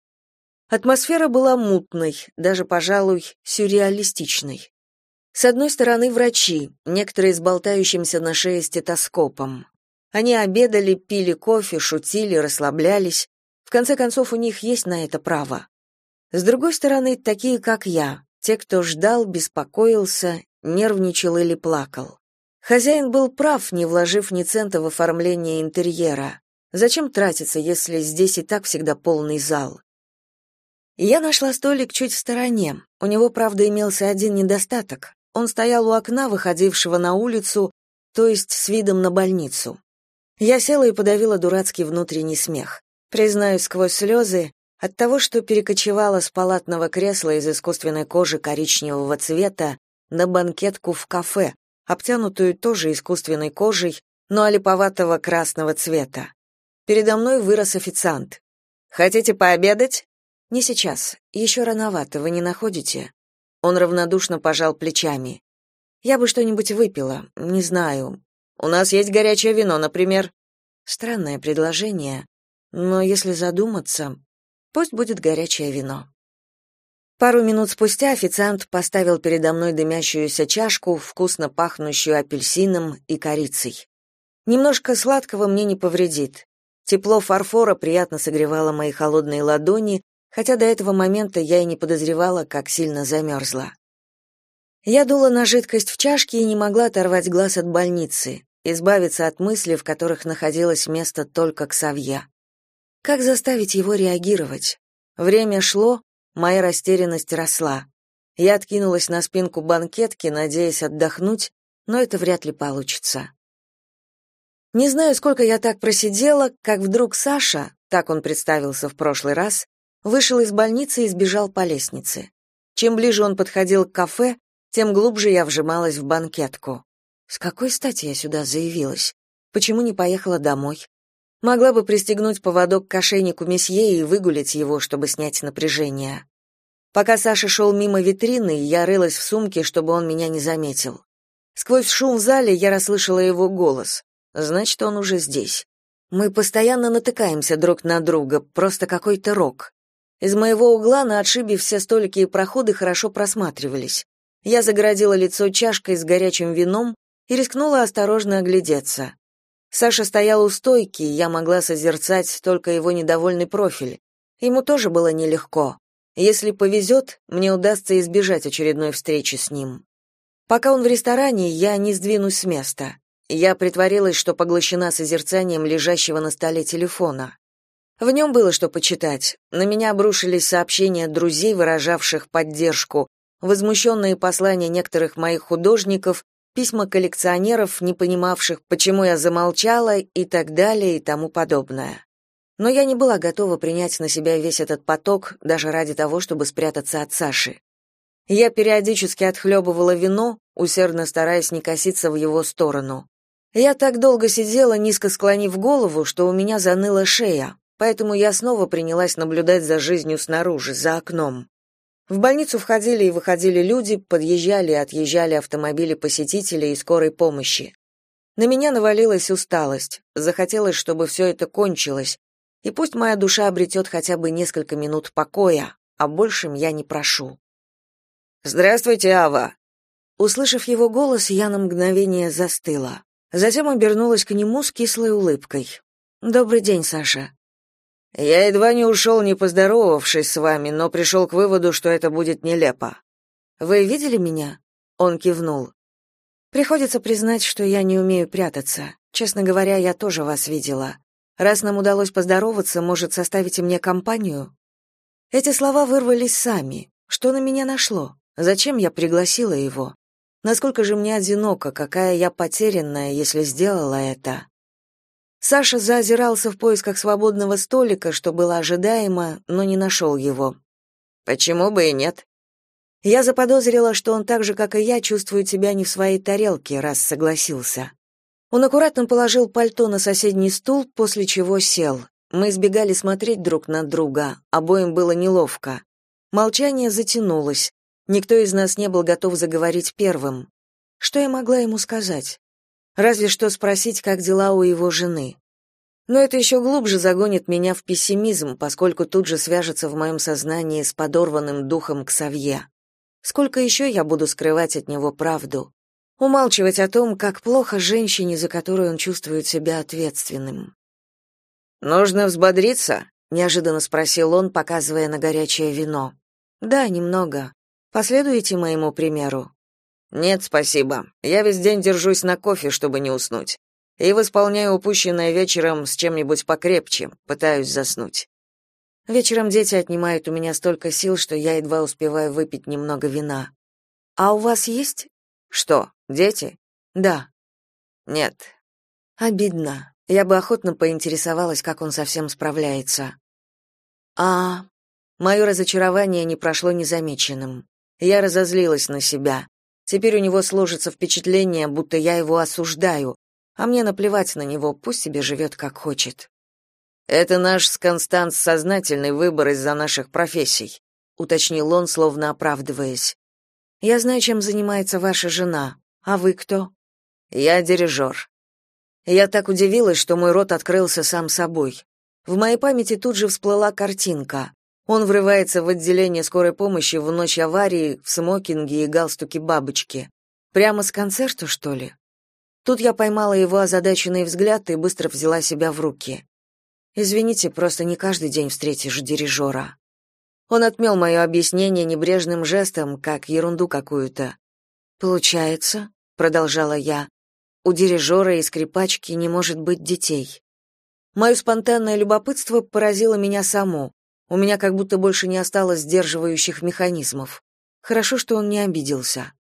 Атмосфера была мутной, даже, пожалуй, сюрреалистичной. С одной стороны врачи, некоторые с болтающимся на шее стетоскопом. Они обедали, пили кофе, шутили, расслаблялись. В конце концов, у них есть на это право. С другой стороны, такие, как я, те, кто ждал, беспокоился, нервничал или плакал. Хозяин был прав, не вложив ни цента в оформление интерьера. Зачем тратиться, если здесь и так всегда полный зал? Я нашла столик чуть в стороне. У него, правда, имелся один недостаток. Он стоял у окна, выходившего на улицу, то есть с видом на больницу. Я села и подавила дурацкий внутренний смех. Признаюсь сквозь слезы, от того, что перекочевала с палатного кресла из искусственной кожи коричневого цвета на банкетку в кафе, обтянутую тоже искусственной кожей, но олиповатого красного цвета. Передо мной вырос официант. «Хотите пообедать?» Не сейчас. Еще рановато, вы не находите? Он равнодушно пожал плечами. Я бы что-нибудь выпила, не знаю. У нас есть горячее вино, например. Странное предложение, но если задуматься, пусть будет горячее вино. Пару минут спустя официант поставил передо мной дымящуюся чашку, вкусно пахнущую апельсином и корицей. Немножко сладкого мне не повредит. Тепло фарфора приятно согревало мои холодные ладони, хотя до этого момента я и не подозревала, как сильно замерзла. Я дула на жидкость в чашке и не могла оторвать глаз от больницы, избавиться от мыслей, в которых находилось место только к Савье. Как заставить его реагировать? Время шло, моя растерянность росла. Я откинулась на спинку банкетки, надеясь отдохнуть, но это вряд ли получится. Не знаю, сколько я так просидела, как вдруг Саша, так он представился в прошлый раз, вышел из больницы и сбежал по лестнице. Чем ближе он подходил к кафе, тем глубже я вжималась в банкетку. С какой стати я сюда заявилась? Почему не поехала домой? Могла бы пристегнуть поводок к ошейнику месье и выгулять его, чтобы снять напряжение. Пока Саша шел мимо витрины, я рылась в сумке, чтобы он меня не заметил. Сквозь шум в зале я расслышала его голос. Значит, он уже здесь. Мы постоянно натыкаемся друг на друга, просто какой-то рок. Из моего угла на отшибе все столики и проходы хорошо просматривались. Я загородила лицо чашкой с горячим вином и рискнула осторожно оглядеться. Саша стоял у стойки, и я могла созерцать только его недовольный профиль. Ему тоже было нелегко. Если повезет, мне удастся избежать очередной встречи с ним. Пока он в ресторане, я не сдвинусь с места. Я притворилась, что поглощена созерцанием лежащего на столе телефона. В нем было что почитать. На меня обрушились сообщения друзей, выражавших поддержку, возмущенные послания некоторых моих художников, письма коллекционеров, не понимавших, почему я замолчала и так далее и тому подобное. Но я не была готова принять на себя весь этот поток даже ради того, чтобы спрятаться от Саши. Я периодически отхлебывала вино, усердно стараясь не коситься в его сторону. Я так долго сидела, низко склонив голову, что у меня заныла шея, поэтому я снова принялась наблюдать за жизнью снаружи, за окном. В больницу входили и выходили люди, подъезжали и отъезжали автомобили посетителей и скорой помощи. На меня навалилась усталость, захотелось, чтобы все это кончилось, и пусть моя душа обретет хотя бы несколько минут покоя, а большим я не прошу. «Здравствуйте, Ава!» Услышав его голос, я на мгновение застыла. Затем обернулась к нему с кислой улыбкой. «Добрый день, Саша. Я едва не ушел, не поздоровавшись с вами, но пришел к выводу, что это будет нелепо. Вы видели меня? Он кивнул. Приходится признать, что я не умею прятаться. Честно говоря, я тоже вас видела. Раз нам удалось поздороваться, может, составите мне компанию? Эти слова вырвались сами. Что на меня нашло? Зачем я пригласила его? Насколько же мне одиноко, какая я потерянная, если сделала это? Саша заозирался в поисках свободного столика, что было ожидаемо, но не нашел его. Почему бы и нет? Я заподозрила, что он так же, как и я, чувствует себя не в своей тарелке, раз согласился. Он аккуратно положил пальто на соседний стул, после чего сел. Мы избегали смотреть друг на друга, обоим было неловко. Молчание затянулось. Никто из нас не был готов заговорить первым. Что я могла ему сказать? Разве что спросить, как дела у его жены. Но это еще глубже загонит меня в пессимизм, поскольку тут же свяжется в моем сознании с подорванным духом Ксавье. Сколько еще я буду скрывать от него правду? Умалчивать о том, как плохо женщине, за которую он чувствует себя ответственным. «Нужно взбодриться?» — неожиданно спросил он, показывая на горячее вино. «Да, немного. Последуете моему примеру?» «Нет, спасибо. Я весь день держусь на кофе, чтобы не уснуть и восполняю упущенное вечером с чем-нибудь покрепче, пытаюсь заснуть. Вечером дети отнимают у меня столько сил, что я едва успеваю выпить немного вина. А у вас есть? Что, дети? Да. Нет. Обидно. Я бы охотно поинтересовалась, как он совсем справляется. А мое разочарование не прошло незамеченным. Я разозлилась на себя. Теперь у него сложится впечатление, будто я его осуждаю, а мне наплевать на него, пусть себе живет как хочет. Это наш с Констанс сознательный выбор из-за наших профессий, уточнил он, словно оправдываясь. Я знаю, чем занимается ваша жена. А вы кто? Я дирижер». Я так удивилась, что мой рот открылся сам собой. В моей памяти тут же всплыла картинка. Он врывается в отделение скорой помощи в ночь аварии в смокинге и галстуке бабочки. Прямо с концерта, что ли? Тут я поймала его озадаченный взгляд и быстро взяла себя в руки. Извините, просто не каждый день встретишь дирижера». Он отмел мое объяснение небрежным жестом, как ерунду какую-то. Получается, продолжала я, у дирижера и скрипачки не может быть детей. Мое спонтанное любопытство поразило меня само. У меня как будто больше не осталось сдерживающих механизмов. Хорошо, что он не обиделся.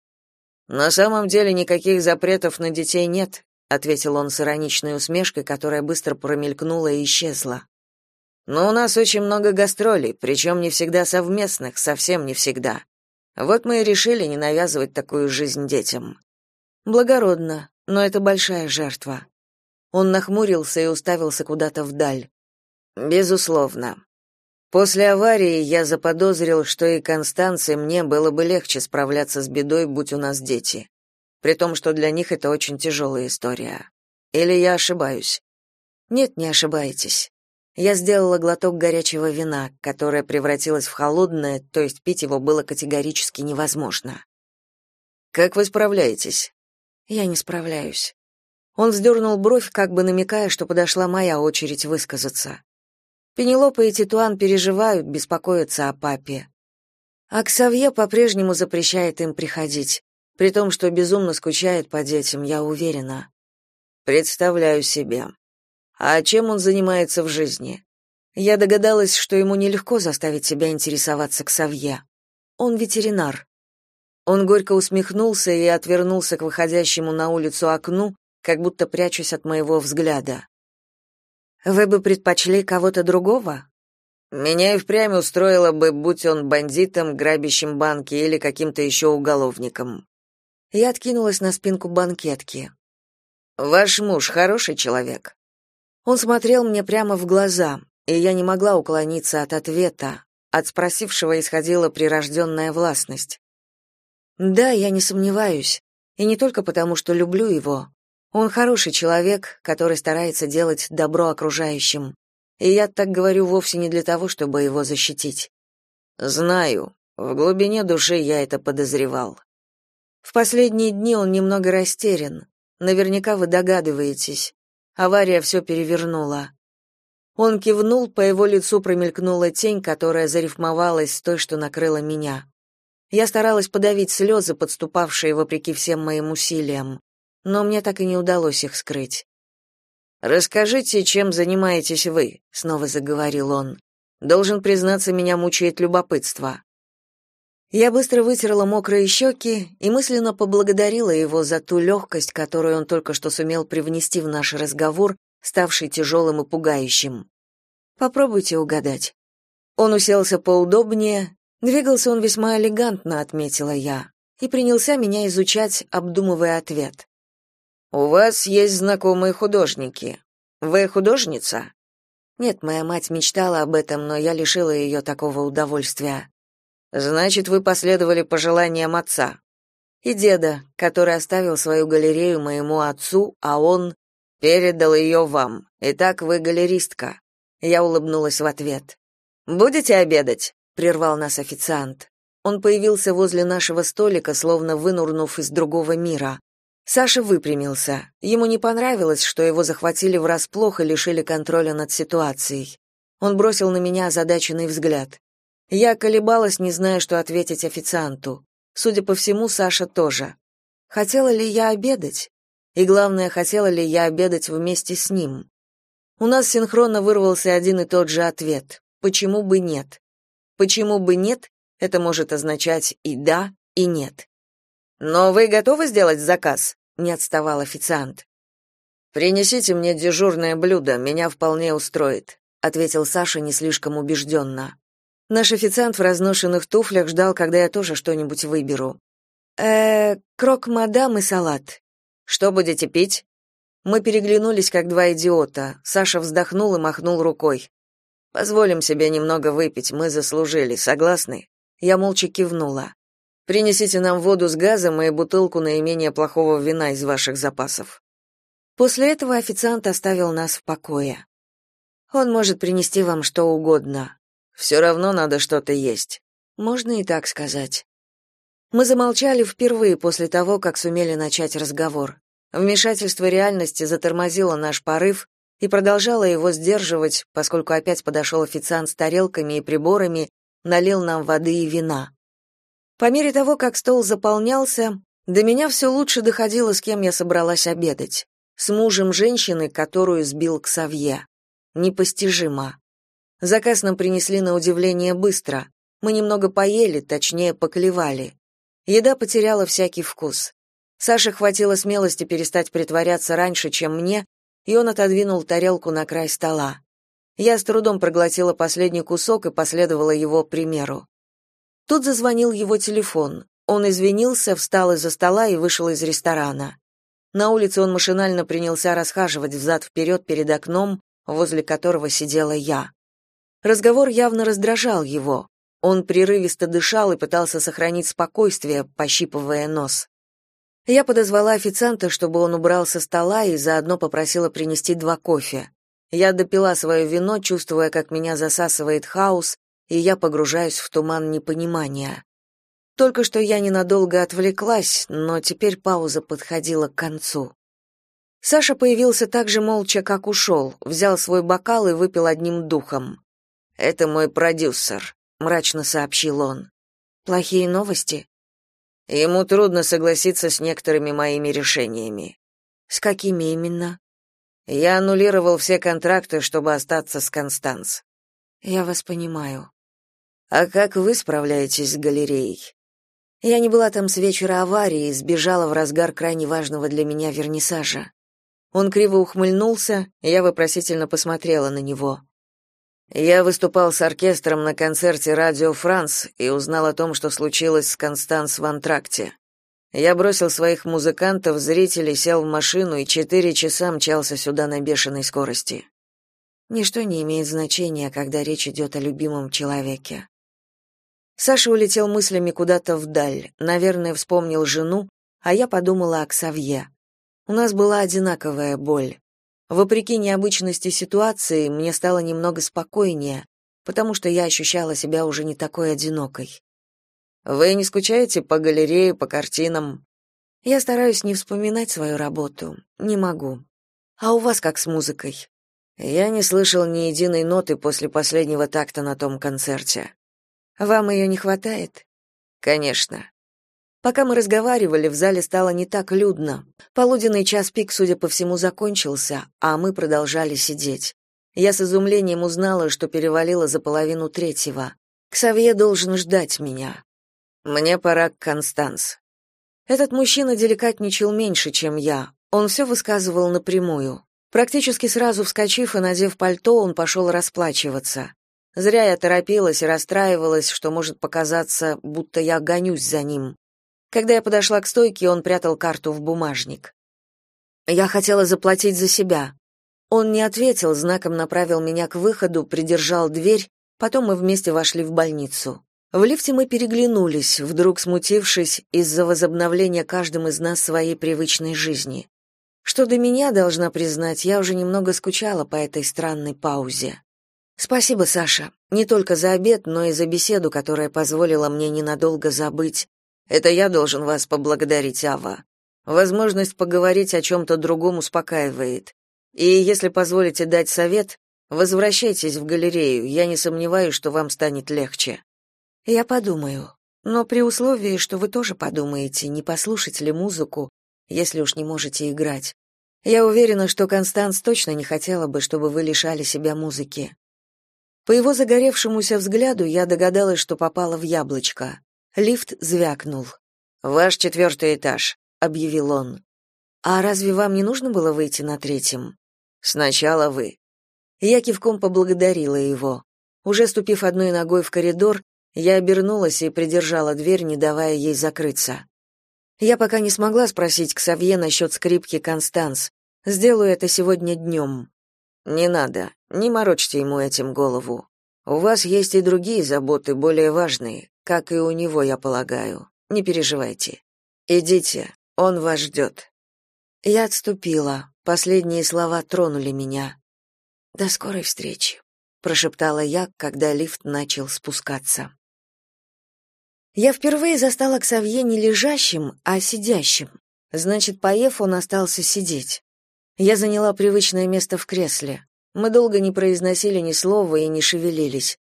На самом деле никаких запретов на детей нет, ответил он с ироничной усмешкой, которая быстро промелькнула и исчезла. Но у нас очень много гастролей, причем не всегда совместных, совсем не всегда. Вот мы и решили не навязывать такую жизнь детям. Благородно, но это большая жертва. Он нахмурился и уставился куда-то вдаль. Безусловно. После аварии я заподозрил, что и Констанции мне было бы легче справляться с бедой, будь у нас дети. При том, что для них это очень тяжелая история. Или я ошибаюсь? Нет, не ошибаетесь. Я сделала глоток горячего вина, которое превратилось в холодное, то есть пить его было категорически невозможно. Как вы справляетесь? Я не справляюсь. Он вздернул бровь, как бы намекая, что подошла моя очередь высказаться. Пенелопа и Титуан переживают, беспокоятся о папе. А Ксавье по-прежнему запрещает им приходить, при том, что безумно скучает по детям, я уверена. Представляю себе. А чем он занимается в жизни? Я догадалась, что ему нелегко заставить себя интересоваться Ксавье. Он ветеринар. Он горько усмехнулся и отвернулся к выходящему на улицу окну, как будто прячусь от моего взгляда. Вы бы предпочли кого-то другого? Меня и впрямь устроило бы, будь он бандитом, грабящим банки или каким-то еще уголовником. Я откинулась на спинку банкетки. Ваш муж хороший человек. Он смотрел мне прямо в глаза, и я не могла уклониться от ответа. От спросившего исходила прирожденная властность. Да, я не сомневаюсь, и не только потому, что люблю его, он хороший человек, который старается делать добро окружающим. И я так говорю вовсе не для того, чтобы его защитить. Знаю. В глубине души я это подозревал. В последние дни он немного растерян. Наверняка вы догадываетесь. Авария все перевернула. Он кивнул, по его лицу промелькнула тень, которая зарифмовалась с той, что накрыла меня. Я старалась подавить слезы, подступавшие вопреки всем моим усилиям но мне так и не удалось их скрыть. Расскажите, чем занимаетесь вы, снова заговорил он. Должен признаться, меня мучает любопытство. Я быстро вытерла мокрые щеки и мысленно поблагодарила его за ту легкость, которую он только что сумел привнести в наш разговор, ставший тяжелым и пугающим. Попробуйте угадать. Он уселся поудобнее, двигался он весьма элегантно, отметила я, и принялся меня изучать, обдумывая ответ. У вас есть знакомые художники. Вы художница? Нет, моя мать мечтала об этом, но я лишила ее такого удовольствия. Значит, вы последовали пожеланиям отца. И деда, который оставил свою галерею моему отцу, а он передал ее вам. Итак, вы галеристка. Я улыбнулась в ответ. Будете обедать? прервал нас официант. Он появился возле нашего столика, словно вынурнув из другого мира. Саша выпрямился. Ему не понравилось, что его захватили врасплох и лишили контроля над ситуацией. Он бросил на меня озадаченный взгляд. Я колебалась, не зная, что ответить официанту. Судя по всему, Саша тоже. Хотела ли я обедать? И главное, хотела ли я обедать вместе с ним? У нас синхронно вырвался один и тот же ответ. Почему бы нет? Почему бы нет? Это может означать и да, и нет. Но вы готовы сделать заказ? Не отставал официант. Принесите мне дежурное блюдо, меня вполне устроит, ответил Саша не слишком убежденно. Наш официант в разношенных туфлях ждал, когда я тоже что-нибудь выберу. Э, крок мадам и салат. Что будете пить? Мы переглянулись как два идиота. Саша вздохнул и махнул рукой. Позволим себе немного выпить, мы заслужили, согласны? Я молча кивнула. Принесите нам воду с газом и бутылку наименее плохого вина из ваших запасов. После этого официант оставил нас в покое. Он может принести вам что угодно. Все равно надо что-то есть. Можно и так сказать. Мы замолчали впервые после того, как сумели начать разговор. Вмешательство реальности затормозило наш порыв и продолжало его сдерживать, поскольку опять подошел официант с тарелками и приборами, налил нам воды и вина. По мере того, как стол заполнялся, до меня все лучше доходило, с кем я собралась обедать. С мужем женщины, которую сбил Ксавье. Непостижимо. Заказ нам принесли на удивление быстро. Мы немного поели, точнее, поклевали. Еда потеряла всякий вкус. Саше хватило смелости перестать притворяться раньше, чем мне, и он отодвинул тарелку на край стола. Я с трудом проглотила последний кусок и последовала его примеру. Тут зазвонил его телефон. Он извинился, встал из-за стола и вышел из ресторана. На улице он машинально принялся расхаживать взад-вперед перед окном, возле которого сидела я. Разговор явно раздражал его. Он прерывисто дышал и пытался сохранить спокойствие, пощипывая нос. Я подозвала официанта, чтобы он убрал со стола и заодно попросила принести два кофе. Я допила свое вино, чувствуя, как меня засасывает хаос, и я погружаюсь в туман непонимания. Только что я ненадолго отвлеклась, но теперь пауза подходила к концу. Саша появился так же молча, как ушел, взял свой бокал и выпил одним духом. «Это мой продюсер», — мрачно сообщил он. «Плохие новости?» «Ему трудно согласиться с некоторыми моими решениями». «С какими именно?» «Я аннулировал все контракты, чтобы остаться с Констанс». «Я вас понимаю». А как вы справляетесь с галереей? Я не была там с вечера аварии, сбежала в разгар крайне важного для меня вернисажа. Он криво ухмыльнулся, и я вопросительно посмотрела на него. Я выступал с оркестром на концерте Радио Франс и узнал о том, что случилось с Констанс в антракте. Я бросил своих музыкантов, зрителей, сел в машину и четыре часа мчался сюда на бешеной скорости. Ничто не имеет значения, когда речь идет о любимом человеке. Саша улетел мыслями куда-то вдаль, наверное, вспомнил жену, а я подумала о Ксавье. У нас была одинаковая боль. Вопреки необычности ситуации, мне стало немного спокойнее, потому что я ощущала себя уже не такой одинокой. Вы не скучаете по галерее, по картинам? Я стараюсь не вспоминать свою работу, не могу. А у вас как с музыкой? Я не слышал ни единой ноты после последнего такта на том концерте. Вам ее не хватает? Конечно. Пока мы разговаривали, в зале стало не так людно. Полуденный час пик, судя по всему, закончился, а мы продолжали сидеть. Я с изумлением узнала, что перевалило за половину третьего. Ксавье должен ждать меня. Мне пора к Констанс. Этот мужчина деликатничал меньше, чем я. Он все высказывал напрямую. Практически сразу вскочив и надев пальто, он пошел расплачиваться. Зря я торопилась и расстраивалась, что может показаться, будто я гонюсь за ним. Когда я подошла к стойке, он прятал карту в бумажник. Я хотела заплатить за себя. Он не ответил, знаком направил меня к выходу, придержал дверь, потом мы вместе вошли в больницу. В лифте мы переглянулись, вдруг смутившись из-за возобновления каждым из нас своей привычной жизни. Что до меня, должна признать, я уже немного скучала по этой странной паузе. Спасибо, Саша, не только за обед, но и за беседу, которая позволила мне ненадолго забыть. Это я должен вас поблагодарить, Ава. Возможность поговорить о чем-то другом успокаивает. И если позволите дать совет, возвращайтесь в галерею, я не сомневаюсь, что вам станет легче. Я подумаю, но при условии, что вы тоже подумаете, не послушать ли музыку, если уж не можете играть. Я уверена, что Констанс точно не хотела бы, чтобы вы лишали себя музыки. По его загоревшемуся взгляду я догадалась, что попала в яблочко. Лифт звякнул. «Ваш четвертый этаж», — объявил он. «А разве вам не нужно было выйти на третьем?» «Сначала вы». Я кивком поблагодарила его. Уже ступив одной ногой в коридор, я обернулась и придержала дверь, не давая ей закрыться. Я пока не смогла спросить Ксавье насчет скрипки Констанс. Сделаю это сегодня днем. Не надо, не морочьте ему этим голову. У вас есть и другие заботы, более важные, как и у него, я полагаю. Не переживайте. Идите, он вас ждет». Я отступила. Последние слова тронули меня. До скорой встречи, прошептала я, когда лифт начал спускаться. Я впервые застала Ксавье не лежащим, а сидящим. Значит, поев, он остался сидеть. Я заняла привычное место в кресле. Мы долго не произносили ни слова и не шевелились.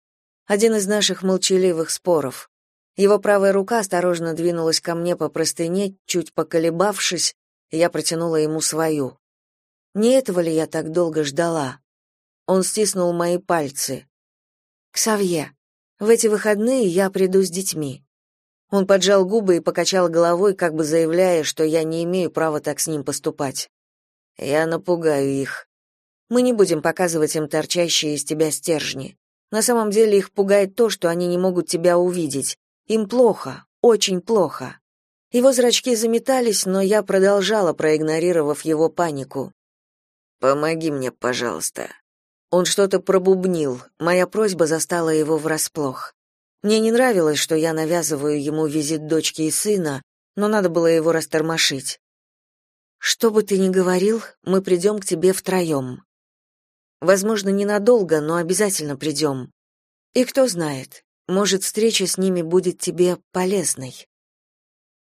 Один из наших молчаливых споров. Его правая рука осторожно двинулась ко мне по простыне, чуть поколебавшись, я протянула ему свою. Не этого ли я так долго ждала? Он стиснул мои пальцы. «Ксавье, в эти выходные я приду с детьми. Он поджал губы и покачал головой, как бы заявляя, что я не имею права так с ним поступать. Я напугаю их. Мы не будем показывать им торчащие из тебя стержни. На самом деле их пугает то, что они не могут тебя увидеть. Им плохо, очень плохо. Его зрачки заметались, но я продолжала, проигнорировав его панику. Помоги мне, пожалуйста. Он что-то пробубнил. Моя просьба застала его врасплох. Мне не нравилось, что я навязываю ему визит дочки и сына, но надо было его растормошить. Что бы ты ни говорил, мы придем к тебе втроем. Возможно, ненадолго, но обязательно придем. И кто знает, может, встреча с ними будет тебе полезной.